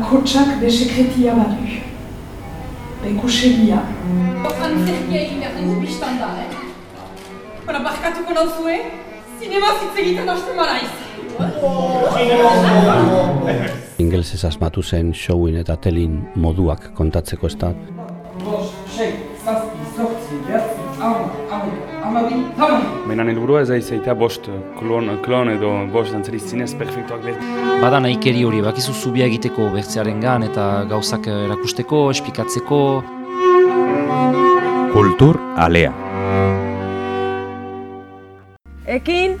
bakotsak be sekretia badu. Be kusegia. Antzerkia egin behar dugu biztan da, eh? Bara, barkatuko nauzue, zinema zitzegiten hasten maraiz. Ingelsez asmatu zen showin eta telin moduak kontatzeko ez da. Menan helburua ez aizaita bost klon, klon edo bost dantzari zinez perfektuak behar. Bada nahikeri hori, bakizu zubia egiteko bertzearen gan eta gauzak erakusteko, espikatzeko. Kultur alea. Ekin!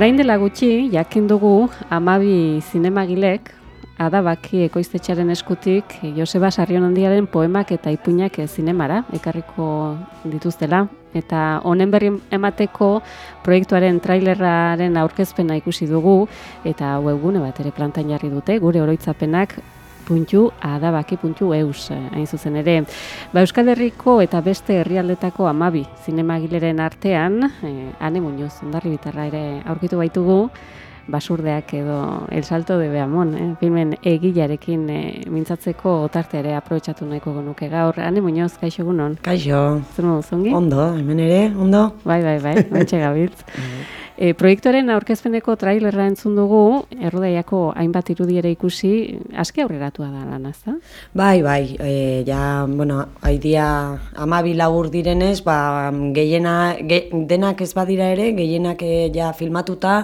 Orain dela gutxi, jakin dugu amabi zinemagilek, adabaki ekoiztetxaren eskutik Joseba Sarrionandiaren poemak eta ipuinak zinemara, ekarriko dituztela. Eta honen berri emateko proiektuaren trailerraren aurkezpena ikusi dugu, eta webgune bat ere plantain jarri dute, gure oroitzapenak puntu adabaki eus hain zuzen ere. Ba, Euskal Herriko eta beste herrialdetako amabi zinemagileren artean, eh, ane muñoz, ondarri bitarra ere aurkitu baitugu, basurdeak edo El Salto de Beamon, eh? filmen egilarekin eh, mintzatzeko otarte ere aprobetsatu nahiko genuke gaur. Ane Muñoz, kaixo egunon? Kaixo. Zer modu zongi? Ondo, hemen ere, ondo. Bai, bai, bai, bantxe gabiltz. E, proiektuaren aurkezpeneko trailerra entzun dugu, errodaiako hainbat irudi ere ikusi, aski aurreratua da lan, ezta? Bai, bai, e, ja, bueno, haidia amabi labur direnez, ba, gehiena, ge, denak ez badira ere, gehienak e, ja filmatuta,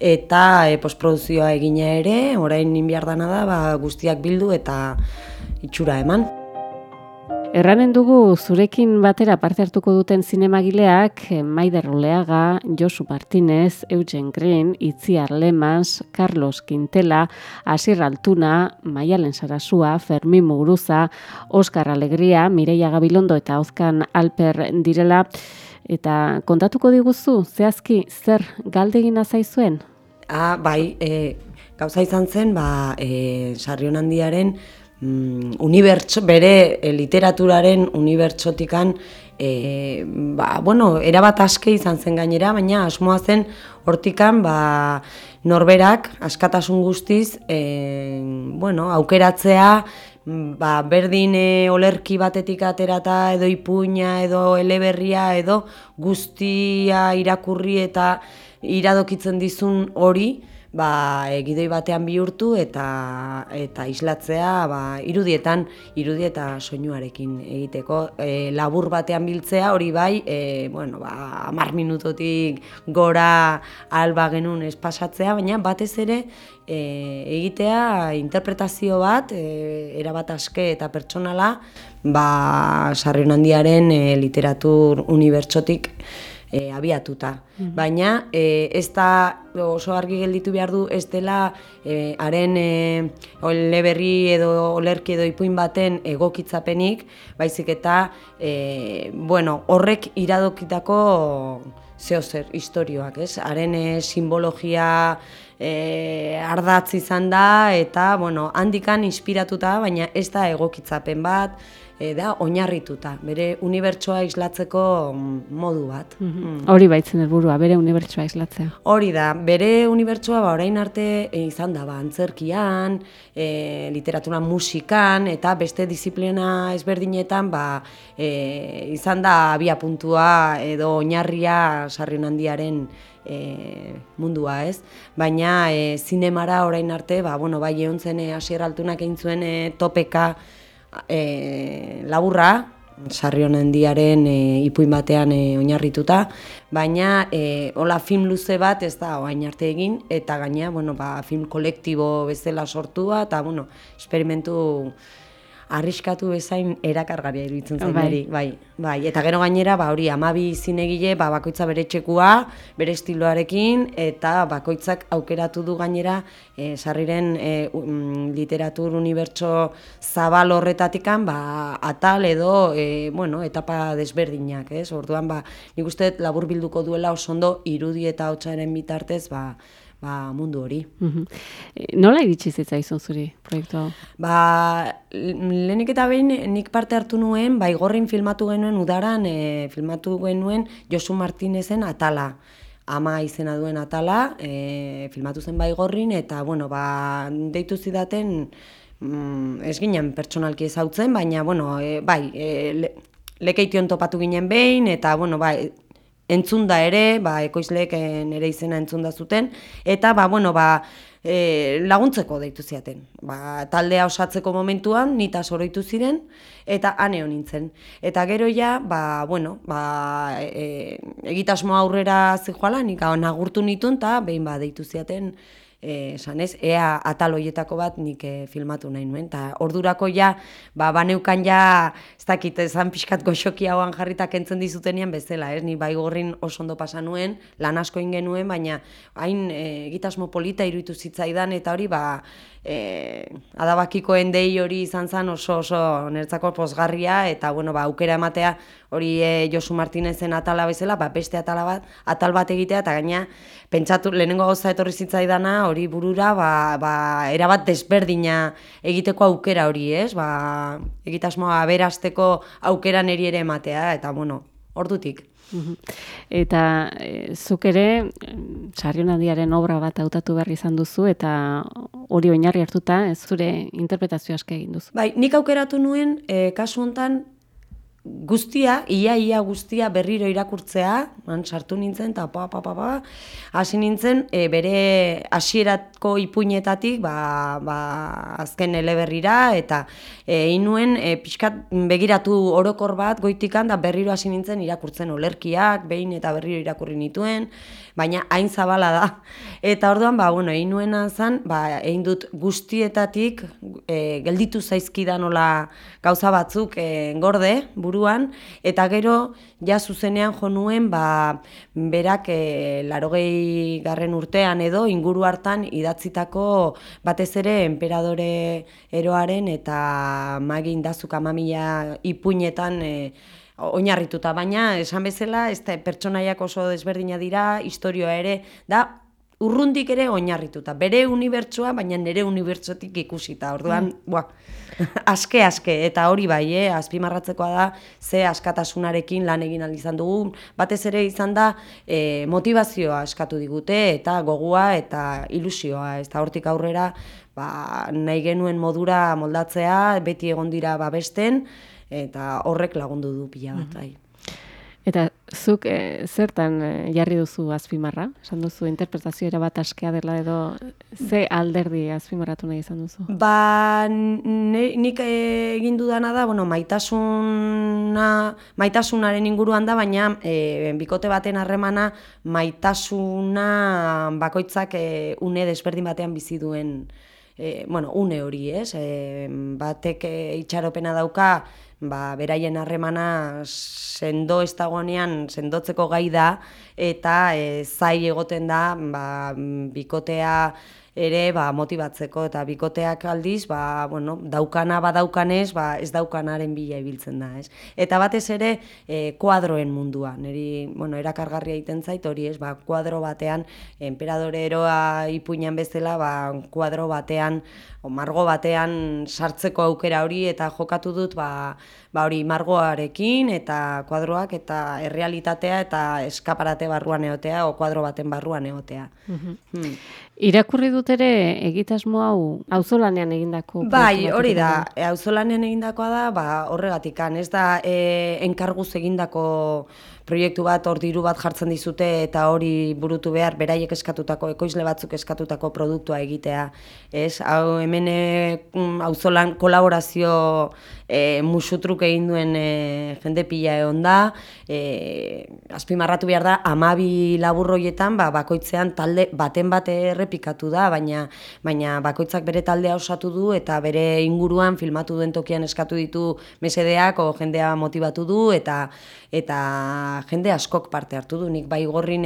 eta e, postproduzioa egina ere, orain inbiar dana da, ba, guztiak bildu eta itxura eman. Erranen dugu zurekin batera parte hartuko duten zinemagileak Maider Oleaga, Josu Martinez, Eugen Green, Itziar Lemans, Carlos Quintela, Asir Altuna, Maialen Sarasua, Fermin Muguruza, Oskar Alegria, Mireia Gabilondo eta Ozkan Alper direla. Eta kontatuko diguzu, zehazki, zer galdegin zaizuen? Ah, bai, e, gauza izan zen, ba, e, Sarrion handiaren mm, unibertso, bere e, literaturaren unibertsotikan e, ba, bueno, erabat aske izan zen gainera, baina asmoa zen hortikan ba, norberak askatasun guztiz e, bueno, aukeratzea ba, berdin e, olerki batetik aterata edo ipuina edo eleberria edo guztia irakurri eta iradokitzen dizun hori ba, egidoi batean bihurtu eta eta islatzea ba, irudietan irudi eta soinuarekin egiteko. E, labur batean biltzea hori bai e, bueno, ba, amar minutotik gora alba genuen espasatzea baina batez ere e, egitea interpretazio bat e, erabat aske eta pertsonala ba, sarrion handiaren e, literatur unibertsotik e, abiatuta. Mm Baina e, ez da oso argi gelditu behar du ez dela e, haren e, leberri edo olerki edo ipuin baten egokitzapenik, baizik eta e, bueno, horrek iradokitako zeo zer historioak, ez? Haren e, simbologia e, ardatz izan da eta bueno, handikan inspiratuta, baina ez da egokitzapen bat, e, da oinarrituta, bere unibertsoa islatzeko modu bat. Mm Hori baitzen helburua, bere unibertsoa islatzea. Hori da, bere unibertsoa ba, orain arte e, izan da, ba, antzerkian, e, literatura musikan, eta beste disiplina ezberdinetan ba, e, izan da abia puntua edo oinarria sarrion handiaren e, mundua ez. Baina e, zinemara orain arte, ba, bueno, bai egon zen e, asierraltunak egin zuen e, topeka, e, laburra, sarri honen diaren e, ipuin batean e, oinarrituta, baina e, hola film luze bat ez da oain arte egin, eta gaina bueno, ba, film kolektibo bezala sortua, eta bueno, esperimentu arriskatu bezain erakargarria iruditzen zain Bai. bai, bai, eta gero gainera, ba, hori, amabi zinegile, ba, bakoitza bere txekua, bere estiloarekin, eta bakoitzak aukeratu du gainera, e, sarriren e, u- mm, literatur unibertso zabal horretatikan, ba, atal edo, e, bueno, etapa desberdinak, ez? Orduan, ba, nik uste dut labur bilduko duela oso ondo irudi eta hotsaren bitartez, ba, ba, mundu hori. Mhm. E, Nola iritsi zitzaizun zuri proiektu hau? Ba, lehenik eta behin nik parte hartu nuen, ba, igorrin filmatu genuen udaran, e, filmatu genuen Josu Martinezen atala. Ama izena duen atala, e, filmatu zen baigorrin, eta, bueno, ba, deitu zidaten, mm, ez ginen pertsonalki ezautzen, baina, bueno, e, bai, e, le, lekeition topatu ginen behin, eta, bueno, bai, entzunda ere, ba, ekoizleek eh, nire izena entzunda zuten, eta, ba, bueno, ba, e, laguntzeko deitu ziaten. Ba, taldea osatzeko momentuan, nita soroitu ziren, eta aneo nintzen. Eta gero ja, ba, bueno, ba, e, egitasmo aurrera zijoala, nik hau nagurtu nituen, eta behin ba, deitu ziaten, eh, esan ez, ea atal hoietako bat nik eh, filmatu nahi nuen. Ta ordurako ja, ba, baneukan ja, ez dakit, ezan pixkat goxoki hauan jarritak entzen dizutenian bezala, ez? Ni baigorrin oso ondo pasa nuen, lan asko egin genuen, baina hain e, egitasmo polita iruditu zitzaidan, eta hori, ba, e, adabakikoen dei hori izan zen oso oso nertzako pozgarria, eta bueno, ba, aukera ematea hori e, Josu Martinezen atala bezala, ba, beste atala bat, atal bat egitea, eta gaina, pentsatu, lehenengo gauza etorri zitzaidana, hori burura, ba, ba, erabat desberdina egiteko aukera hori, ez? Ba, egitasmoa aberasteko aukera neri ere ematea, eta bueno, ordutik. Eta e, zuk ere Sarrion handiaren obra bat hautatu behar izan duzu eta hori oinarri hartuta ez zure interpretazio aske egin duzu. Bai, nik aukeratu nuen, e, kasu hontan guztia, ia ia guztia berriro irakurtzea, man sartu nintzen, eta pa, pa, pa, pa, hasi nintzen, e, bere hasieratko ipuinetatik, ba, ba, azken eleberrira, eta e, egin nuen, e, pixkat begiratu orokor bat goitikan, da berriro hasi nintzen irakurtzen olerkiak, behin eta berriro irakurri nituen, baina hain zabala da. Eta orduan, ba, bueno, egin nuena zen, ba, egin dut guztietatik, e, gelditu zaizkidan nola gauza batzuk e, gorde, buruan, eta gero, ja zuzenean jo nuen, ba, berak e, larogei garren urtean edo, inguru hartan idatzitako batez ere emperadore eroaren eta magin dazuk amamila ipuinetan e, oinarrituta, baina esan bezala, ez da pertsonaiak oso desberdina dira, historioa ere, da urrundik ere oinarrituta. Bere unibertsua, baina nire unibertsotik ikusita. Orduan, buah, aske aske eta hori bai, eh, azpimarratzekoa da ze askatasunarekin lan egin ahal izan dugu. Batez ere izan da eh, motivazioa eskatu digute eta gogua eta ilusioa. Ez da hortik aurrera ba, nahi genuen modura moldatzea, beti egon dira babesten eta horrek lagundu du pila bat. bai. Eta zuk e, zertan e, jarri duzu azpimarra? Esan duzu interpretazio bat askea dela edo ze alderdi azpimarratu nahi izan duzu? Ba, ne- nik egin dudana da, bueno, maitasuna, maitasunaren inguruan da, baina e, bikote baten harremana maitasuna bakoitzak e, une desberdin batean bizi duen e, bueno, une hori, ez? E, batek e, itxaropena dauka, ba, beraien harremana sendo ez dagoenean sendotzeko gai da, eta e, zai egoten da, ba, bikotea ere ba, motibatzeko eta bikoteak aldiz, ba, bueno, daukana badaukanez, ba, ez daukanaren bila ibiltzen da, ez? Eta batez ere, e, kuadroen mundua, niri, bueno, erakargarria egiten zait, hori ez, ba, kuadro batean, emperadore eroa ipuinan bezala, ba, kuadro batean, o margo batean sartzeko aukera hori, eta jokatu dut, ba, ba hori margoarekin, eta kuadroak, eta errealitatea, eta eskaparate barruan egotea, o kuadro baten barruan egotea. Hmm. Irakurri dut ere egitasmo hau auzolanean egindako Bai, hori da, e, auzolanean egindakoa da, ba, horregatikan, ez da e, enkarguz egindako proiektu bat hor diru bat jartzen dizute eta hori burutu behar beraiek eskatutako ekoizle batzuk eskatutako produktua egitea. Ez, hau hemen eh, mm, auzolan kolaborazio e, musutruk egin duen e, jende pila egon da, e, azpimarratu behar da, amabi laburroietan, ba, bakoitzean talde baten bate errepikatu da, baina, baina bakoitzak bere taldea osatu du eta bere inguruan filmatu duen tokian eskatu ditu mesedeak o jendea motibatu du eta eta jende askok parte hartu du. Nik bai gorrin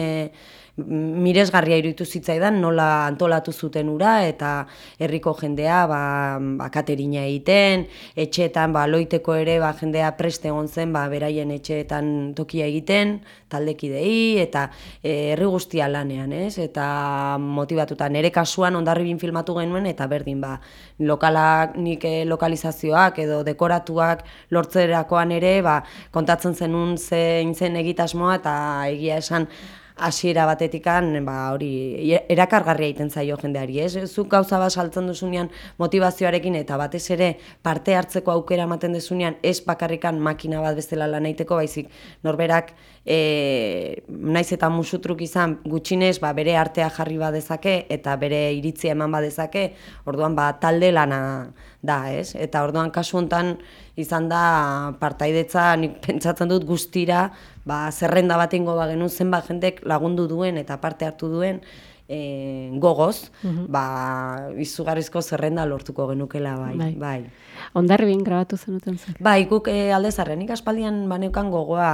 miresgarria iruditu zitzaidan nola antolatu zuten ura eta herriko jendea ba, ba katerina egiten, etxeetan ba loiteko ere ba jendea preste egon zen ba beraien etxeetan tokia egiten, taldekidei eta e, herri guztia lanean, ez? Eta motivatuta nere kasuan ondarribin filmatu genuen eta berdin ba lokalak nik e, lokalizazioak edo dekoratuak lortzerakoan ere ba kontatzen zenun zein zen egitasmoa eta egia esan hasiera batetikan ba hori erakargarria egiten zaio jendeari, ez? Zuk gauza bat saltzen duzunean motivazioarekin eta batez ere parte hartzeko aukera ematen duzunean ez bakarrikan makina bat bezala lan egiteko, baizik norberak e, naiz eta musutruk izan gutxinez ba, bere artea jarri badezake eta bere iritzia eman badezake, orduan ba talde lana da, ez? Eta orduan kasu hontan izan da partaidetza nik pentsatzen dut guztira ba, zerrenda bat ingo ba genuen zenba jendek lagundu duen eta parte hartu duen e, gogoz, mm ba, izugarrizko zerrenda lortuko genukela bai. bai. bai. Ondarribin grabatu zenuten zen? Bai, guk e, aldezarren, nik aspaldian baneukan gogoa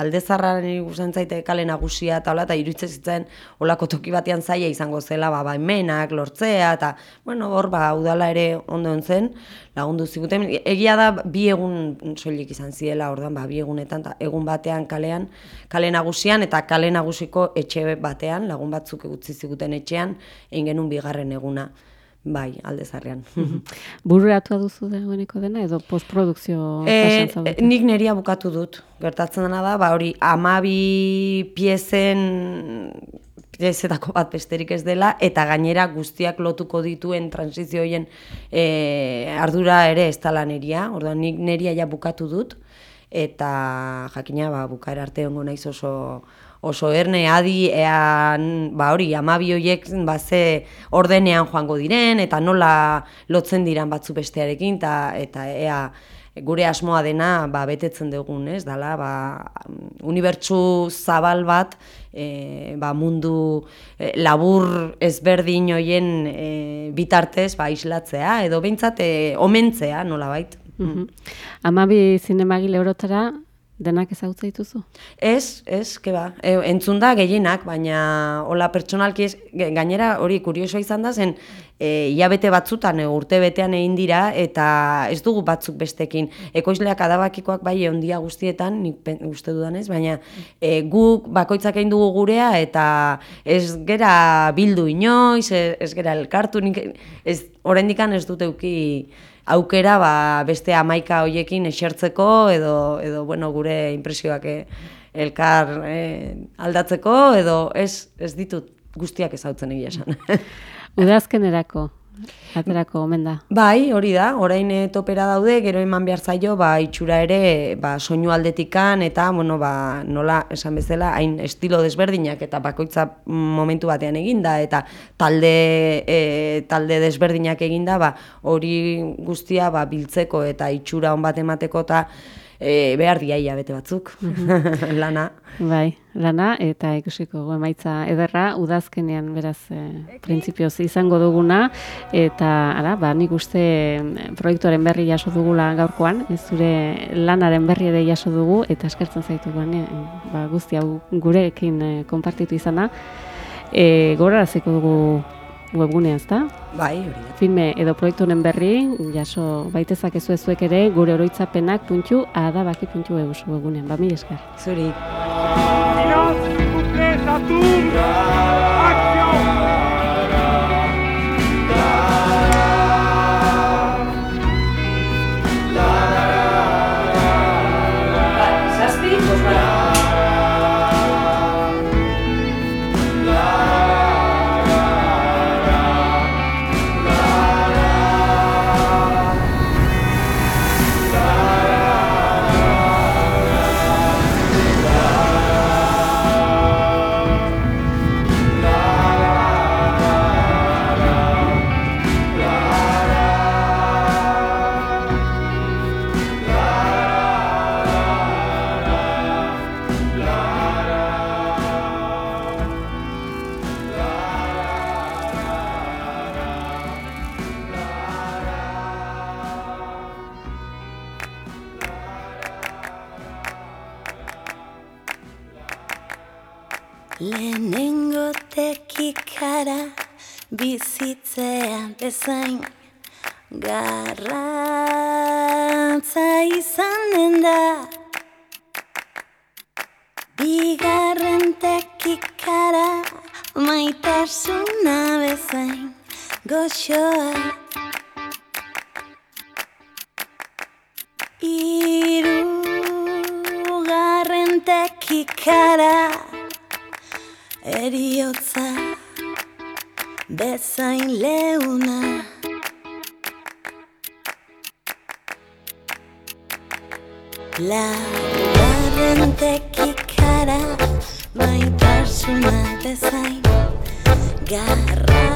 aldezarran ikusten zaite kale nagusia eta hola, eta iruditzen zitzen olako toki batean zaia izango zela, ba, baimenak, lortzea, eta, bueno, hor, ba, udala ere ondo zen, lagundu ziguten. Egia da, bi egun soilik izan ziela, orduan, ba, bi egunetan, ta, egun batean kalean, kale nagusian, eta kale nagusiko etxe batean, lagun batzuk egutzi ziguten etxean, egin genuen bigarren eguna. Bai, alde zarrean. Burratua duzu dagoeneko dena edo postprodukzio e, Nik neria bukatu dut. Gertatzen dena da, ba hori amabi piezen piezetako bat besterik ez dela, eta gainera guztiak lotuko dituen transizioien e, ardura ere ez tala neria. Orduan, nik neria ja bukatu dut, eta jakina ba, bukaera arte ongo naiz oso oso erne adi ean, ba hori, amabi horiek ba, ze ordenean joango diren, eta nola lotzen diran batzu bestearekin, eta, eta ea gure asmoa dena ba, betetzen dugun, ez, dala, ba, unibertsu zabal bat, e, ba, mundu e, labur ezberdin hoien e, bitartez ba, islatzea, edo behintzat e, omentzea, nola bait. Mm Amabi zinemagile orotara, denak ezagutza dituzu? Ez, ez, ke ba. E, entzun da gehienak, baina hola pertsonalki ez, gainera hori kurioso izan da zen, e, iabete batzutan e, urte betean egin dira, eta ez dugu batzuk bestekin. Ekoizleak adabakikoak bai ondia guztietan, nik uste dudanez, baina e, guk bakoitzak egin dugu gurea, eta ez gera bildu inoiz, ez, ez gera elkartu, nik, ez, orendikan ez dute uki aukera ba, beste amaika hoiekin esertzeko edo, edo bueno, gure impresioak eh, elkar eh, aldatzeko edo ez, ez ditut guztiak ezautzen egia esan. Udazkenerako, Aterako omen da. Bai, hori da, orain topera daude, gero eman behar zaio, ba, itxura ere, ba, soinu aldetikan, eta, bueno, ba, nola, esan bezala, hain estilo desberdinak, eta bakoitza momentu batean eginda, eta talde, e, talde desberdinak eginda, ba, hori guztia, ba, biltzeko, eta itxura on bat emateko, eta, e, behar diaia bete batzuk, mhm. lana. Bai, lana, eta ikusiko emaitza ederra, udazkenean beraz e, printzipioz izango duguna, eta ara, ba, nik uste proiektuaren berri jaso dugula gaurkoan, ez zure lanaren berri ere jaso dugu, eta eskertzen zaitu ba, ba, guzti hau gurekin e, konpartitu izana, e, gora dugu webgunea, ezta? Bai, hori da. Filme edo proiektu honen berri, jaso baitezak ez zuek ere, gure oroitzapenak puntu adabaki puntu eus webgunean. Ba, mi esker. Zuri. Bizitzea bezain garrantza izan den da Bigarren tekikara maitasuna bezain goxoa Irugarren tekikara eriotza bezain leuna. Laugarren tekikara maitasuna bezain garratza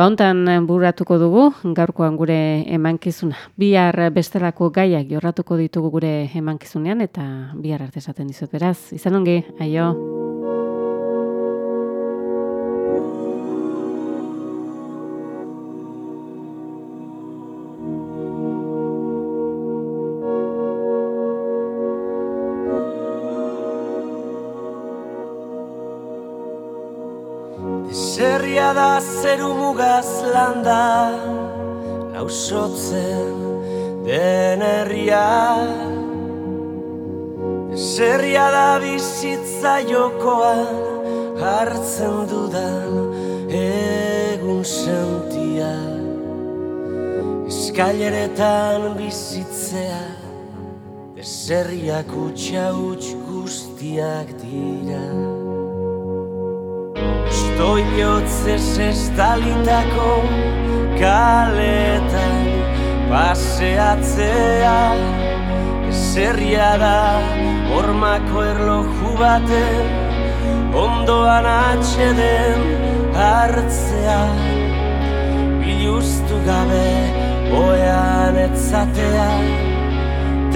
Ba hontan buratuko dugu gaurkoan gure emankizuna. Bihar bestelako gaiak jorratuko ditugu gure emankizunean eta bihar arte esaten dizut beraz. Izan ongi, aio. Zerria da zeru mugaz landa Lausotzen den herria. Zerria da bizitza jokoan Hartzen dudan egun sentia. Eskaileretan bizitzea Zerriak utxa huts guztiak dira Toiotzez estalitako kaletan paseatzea. Zerria da hormako erloju baten ondoan atxeden hartzea. Biluztu gabe oean etzatea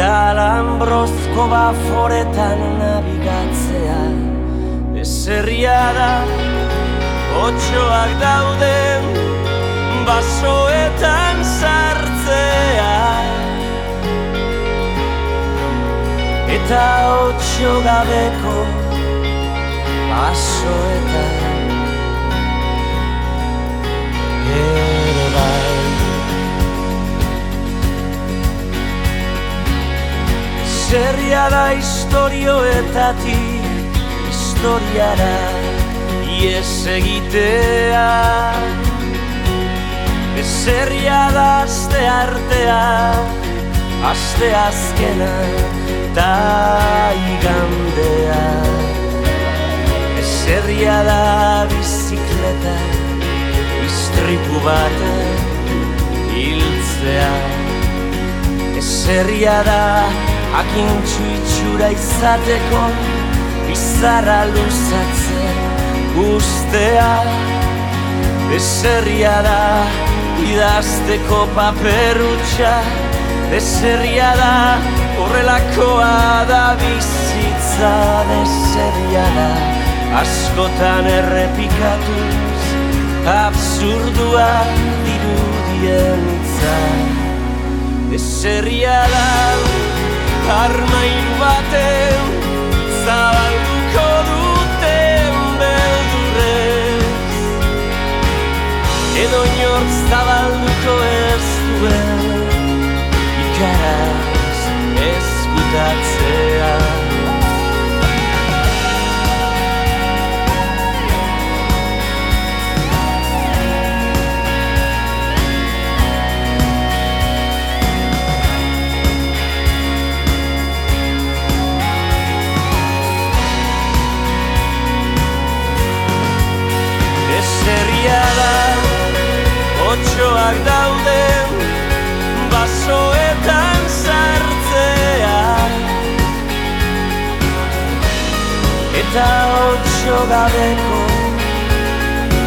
Talambrozko baforetan nabigatzea. Ezerria da otxoak dauden basoetan sartzea. Eta otxo gabeko basoetan. Ere bai. Zerria da historioetatik historiara ies egitea. Zerria da aste artea aste azkena ta igandea. Zerria da bizikleta Istripu bat hiltzea. Zerria da akintxu itxura izateko Bizarra luzatzen ustea Ezerria da idazteko paperutxa. Ezerria da horrelakoa da bizitza. Ezerria da askotan errepikatuz. Absurdua dirudien itza Ezerria da armairu baten zabalduko Edo inor zabalduko ez duen ikaraz ezkutatzea otxoak dauden basoetan sartzea. Eta otxo gabeko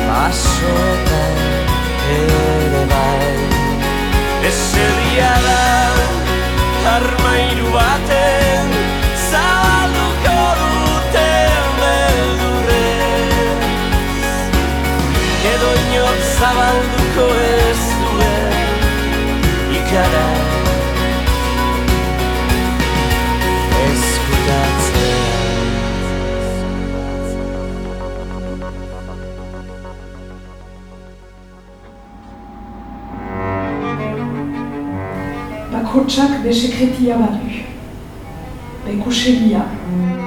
basoetan ere bai. Ezerria da armairu baten zabalduko duten beldurrez edo zabalduko ez Bakotsak besekretia badu. Bekusegia.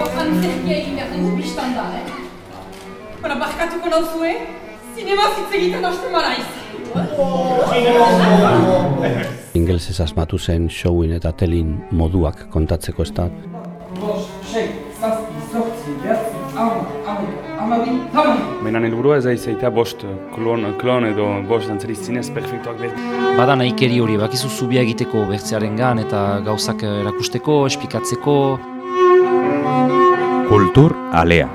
Antzerkia egin behar dugu biztan da, eh? Bara, barkatuko nauzue, zinema hitz egiten hasten maraiz. Ingelsez asmatu zen showin eta telin moduak kontatzeko ez da. Baina helburua ez da izaita bost klon, klon edo bost dantzari zinez perfektuak behar. Bada nahikeri hori, bakizu zubia egiteko bertzearengan eta gauzak erakusteko, espikatzeko. Kultur alea.